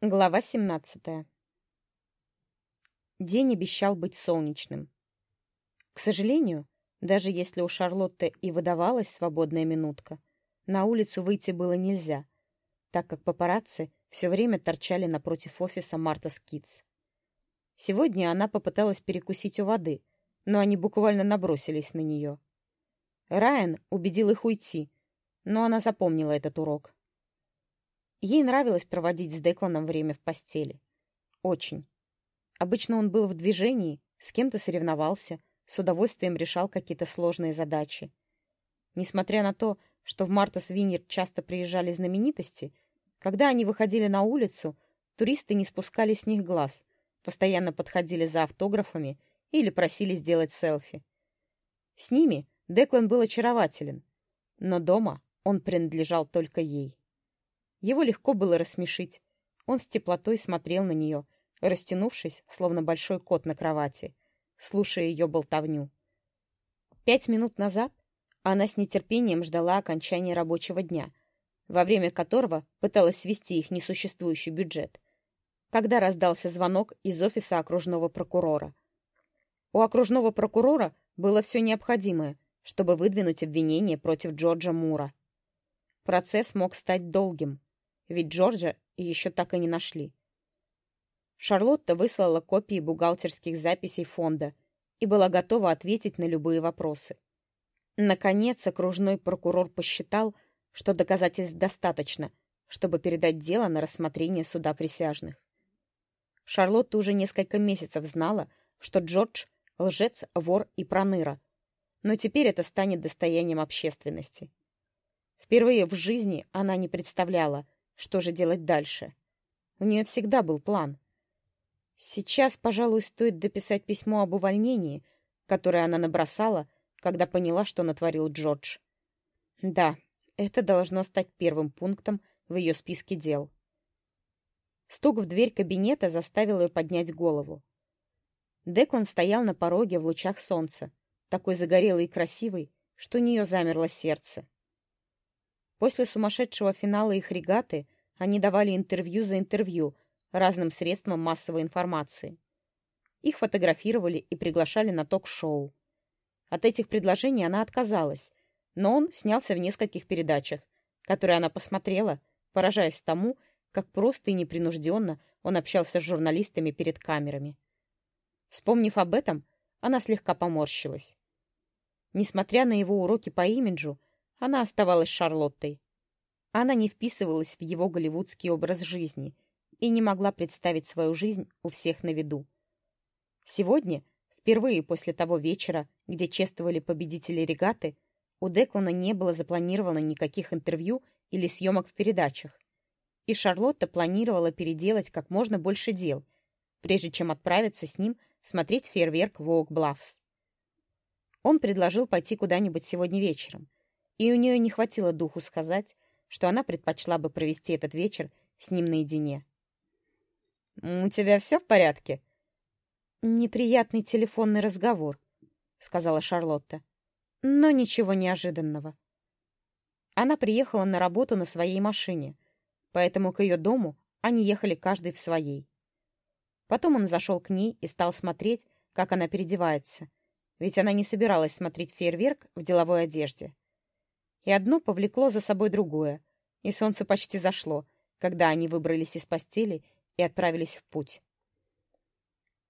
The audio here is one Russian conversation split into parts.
Глава 17. День обещал быть солнечным. К сожалению, даже если у Шарлотты и выдавалась свободная минутка, на улицу выйти было нельзя, так как папарацци все время торчали напротив офиса Мартас Кидс. Сегодня она попыталась перекусить у воды, но они буквально набросились на нее. Райан убедил их уйти, но она запомнила этот урок. Ей нравилось проводить с Декланом время в постели. Очень. Обычно он был в движении, с кем-то соревновался, с удовольствием решал какие-то сложные задачи. Несмотря на то, что в Мартас Винер часто приезжали знаменитости, когда они выходили на улицу, туристы не спускали с них глаз, постоянно подходили за автографами или просили сделать селфи. С ними Деклан был очарователен, но дома он принадлежал только ей. Его легко было рассмешить. Он с теплотой смотрел на нее, растянувшись, словно большой кот на кровати, слушая ее болтовню. Пять минут назад она с нетерпением ждала окончания рабочего дня, во время которого пыталась свести их несуществующий бюджет, когда раздался звонок из офиса окружного прокурора. У окружного прокурора было все необходимое, чтобы выдвинуть обвинение против Джорджа Мура. Процесс мог стать долгим, ведь Джорджа еще так и не нашли. Шарлотта выслала копии бухгалтерских записей фонда и была готова ответить на любые вопросы. Наконец, окружной прокурор посчитал, что доказательств достаточно, чтобы передать дело на рассмотрение суда присяжных. Шарлотта уже несколько месяцев знала, что Джордж — лжец, вор и проныра, но теперь это станет достоянием общественности. Впервые в жизни она не представляла, что же делать дальше? У нее всегда был план. Сейчас, пожалуй, стоит дописать письмо об увольнении, которое она набросала, когда поняла, что натворил Джордж. Да, это должно стать первым пунктом в ее списке дел. Стук в дверь кабинета заставил ее поднять голову. Деклан стоял на пороге в лучах солнца, такой загорелый и красивый, что у нее замерло сердце. После сумасшедшего финала их регаты они давали интервью за интервью разным средствам массовой информации. Их фотографировали и приглашали на ток-шоу. От этих предложений она отказалась, но он снялся в нескольких передачах, которые она посмотрела, поражаясь тому, как просто и непринужденно он общался с журналистами перед камерами. Вспомнив об этом, она слегка поморщилась. Несмотря на его уроки по имиджу, она оставалась Шарлоттой. Она не вписывалась в его голливудский образ жизни и не могла представить свою жизнь у всех на виду. Сегодня, впервые после того вечера, где чествовали победители регаты, у Деклана не было запланировано никаких интервью или съемок в передачах. И Шарлотта планировала переделать как можно больше дел, прежде чем отправиться с ним смотреть фейерверк в Оук-Блавс. Он предложил пойти куда-нибудь сегодня вечером, и у нее не хватило духу сказать, что она предпочла бы провести этот вечер с ним наедине. «У тебя все в порядке?» «Неприятный телефонный разговор», — сказала Шарлотта. «Но ничего неожиданного». Она приехала на работу на своей машине, поэтому к ее дому они ехали каждый в своей. Потом он зашел к ней и стал смотреть, как она переодевается, ведь она не собиралась смотреть фейерверк в деловой одежде и одно повлекло за собой другое, и солнце почти зашло, когда они выбрались из постели и отправились в путь.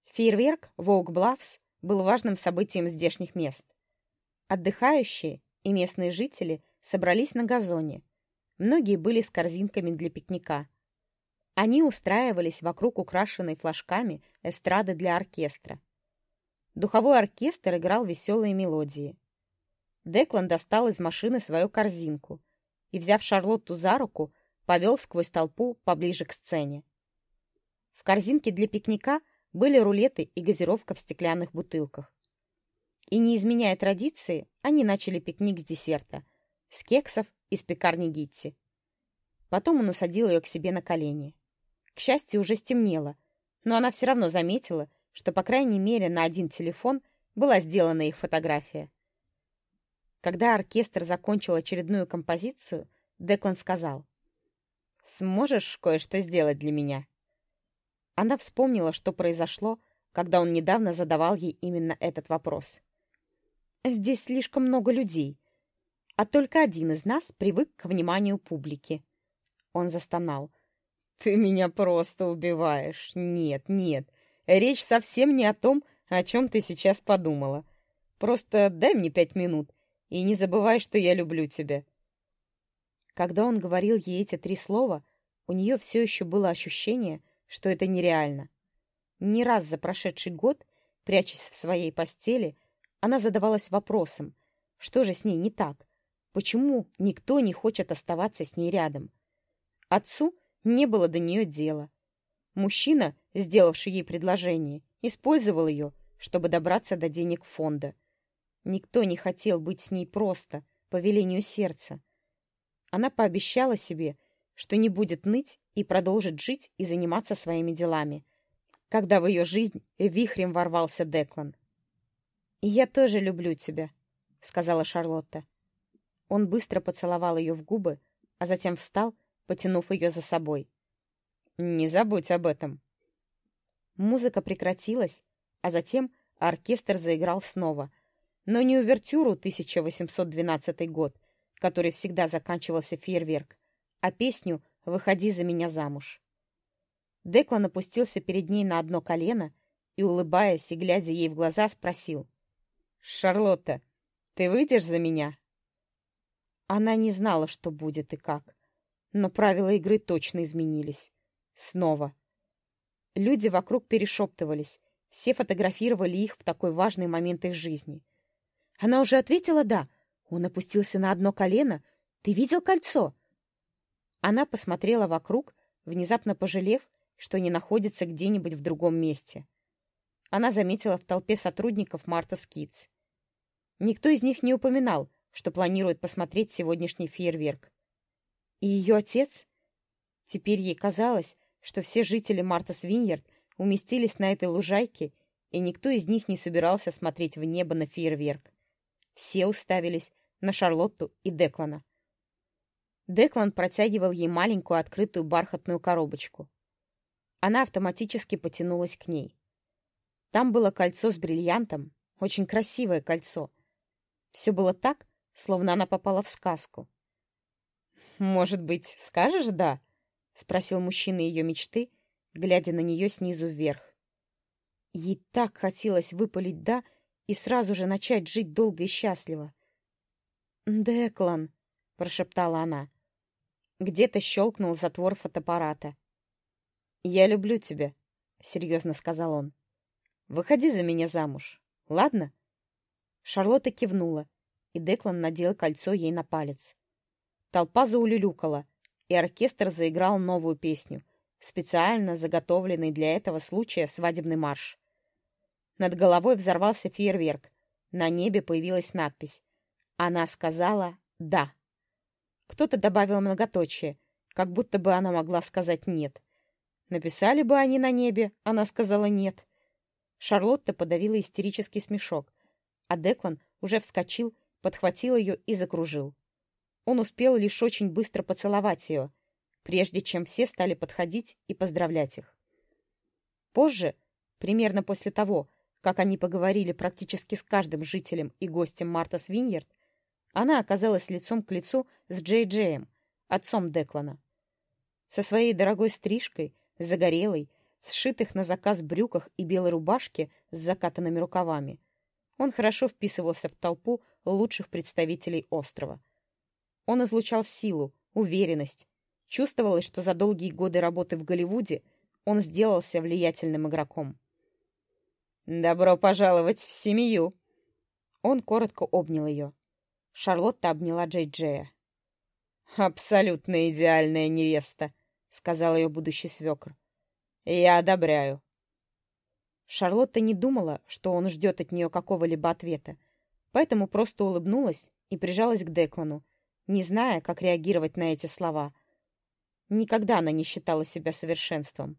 Фейерверк в Оук-Блавс был важным событием здешних мест. Отдыхающие и местные жители собрались на газоне. Многие были с корзинками для пикника. Они устраивались вокруг украшенной флажками эстрады для оркестра. Духовой оркестр играл веселые мелодии. Деклан достал из машины свою корзинку и, взяв Шарлотту за руку, повел сквозь толпу поближе к сцене. В корзинке для пикника были рулеты и газировка в стеклянных бутылках. И, не изменяя традиции, они начали пикник с десерта, с кексов из пекарни Гитти. Потом он усадил ее к себе на колени. К счастью, уже стемнело, но она все равно заметила, что, по крайней мере, на один телефон была сделана их фотография. Когда оркестр закончил очередную композицию, Деклан сказал. «Сможешь кое-что сделать для меня?» Она вспомнила, что произошло, когда он недавно задавал ей именно этот вопрос. «Здесь слишком много людей, а только один из нас привык к вниманию публики». Он застонал. «Ты меня просто убиваешь. Нет, нет, речь совсем не о том, о чем ты сейчас подумала. Просто дай мне пять минут и не забывай, что я люблю тебя». Когда он говорил ей эти три слова, у нее все еще было ощущение, что это нереально. Не раз за прошедший год, прячась в своей постели, она задавалась вопросом, что же с ней не так? Почему никто не хочет оставаться с ней рядом? Отцу не было до нее дела. Мужчина, сделавший ей предложение, использовал ее, чтобы добраться до денег фонда. Никто не хотел быть с ней просто, по велению сердца. Она пообещала себе, что не будет ныть и продолжит жить и заниматься своими делами, когда в ее жизнь вихрем ворвался Деклан. «И я тоже люблю тебя», — сказала Шарлотта. Он быстро поцеловал ее в губы, а затем встал, потянув ее за собой. «Не забудь об этом». Музыка прекратилась, а затем оркестр заиграл снова, но не увертюру 1812 год, который всегда заканчивался фейерверк, а песню «Выходи за меня замуж». Деклан опустился перед ней на одно колено и, улыбаясь и глядя ей в глаза, спросил. «Шарлотта, ты выйдешь за меня?» Она не знала, что будет и как, но правила игры точно изменились. Снова. Люди вокруг перешептывались, все фотографировали их в такой важный момент их жизни. Она уже ответила «да». Он опустился на одно колено. «Ты видел кольцо?» Она посмотрела вокруг, внезапно пожалев, что не находится где-нибудь в другом месте. Она заметила в толпе сотрудников Мартас Кидс. Никто из них не упоминал, что планирует посмотреть сегодняшний фейерверк. И ее отец? Теперь ей казалось, что все жители Мартас-Винъярд уместились на этой лужайке, и никто из них не собирался смотреть в небо на фейерверк. Все уставились на Шарлотту и Деклана. Деклан протягивал ей маленькую открытую бархатную коробочку. Она автоматически потянулась к ней. Там было кольцо с бриллиантом, очень красивое кольцо. Все было так, словно она попала в сказку. «Может быть, скажешь «да»?» — спросил мужчина ее мечты, глядя на нее снизу вверх. Ей так хотелось выпалить «да» и сразу же начать жить долго и счастливо. «Деклан», — прошептала она. Где-то щелкнул затвор фотоаппарата. «Я люблю тебя», — серьезно сказал он. «Выходи за меня замуж, ладно?» Шарлотта кивнула, и Деклан надел кольцо ей на палец. Толпа заулюлюкала, и оркестр заиграл новую песню, специально заготовленный для этого случая свадебный марш. Над головой взорвался фейерверк. На небе появилась надпись. Она сказала «да». Кто-то добавил многоточие, как будто бы она могла сказать «нет». Написали бы они на небе, она сказала нет. Шарлотта подавила истерический смешок, а Деклан уже вскочил, подхватил ее и закружил. Он успел лишь очень быстро поцеловать ее, прежде чем все стали подходить и поздравлять их. Позже, примерно после того, как они поговорили практически с каждым жителем и гостем Марта Свиньерд, она оказалась лицом к лицу с Джей Джеем, отцом Деклана. Со своей дорогой стрижкой загорелый, в сшитых на заказ брюках и белой рубашке с закатанными рукавами. Он хорошо вписывался в толпу лучших представителей острова. Он излучал силу, уверенность. Чувствовалось, что за долгие годы работы в Голливуде он сделался влиятельным игроком. «Добро пожаловать в семью!» Он коротко обнял ее. Шарлотта обняла Джей Джея. «Абсолютно идеальная невеста!» — сказал ее будущий свекр. «Я одобряю». Шарлотта не думала, что он ждет от нее какого-либо ответа, поэтому просто улыбнулась и прижалась к Деклану, не зная, как реагировать на эти слова. Никогда она не считала себя совершенством.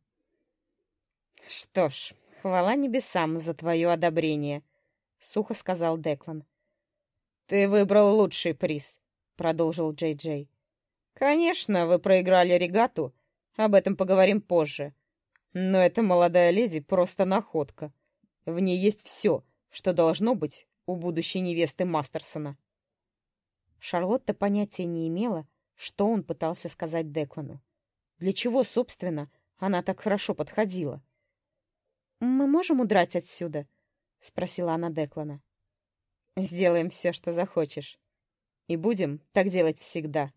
«Что ж, хвала небесам за твое одобрение», — сухо сказал Деклан. «Ты выбрал лучший приз», — продолжил Джей Джей. «Конечно, вы проиграли регату, об этом поговорим позже. Но эта молодая леди просто находка. В ней есть все, что должно быть у будущей невесты Мастерсона. Шарлотта понятия не имела, что он пытался сказать Деклану. Для чего, собственно, она так хорошо подходила? «Мы можем удрать отсюда?» — спросила она Деклана. «Сделаем все, что захочешь. И будем так делать всегда»,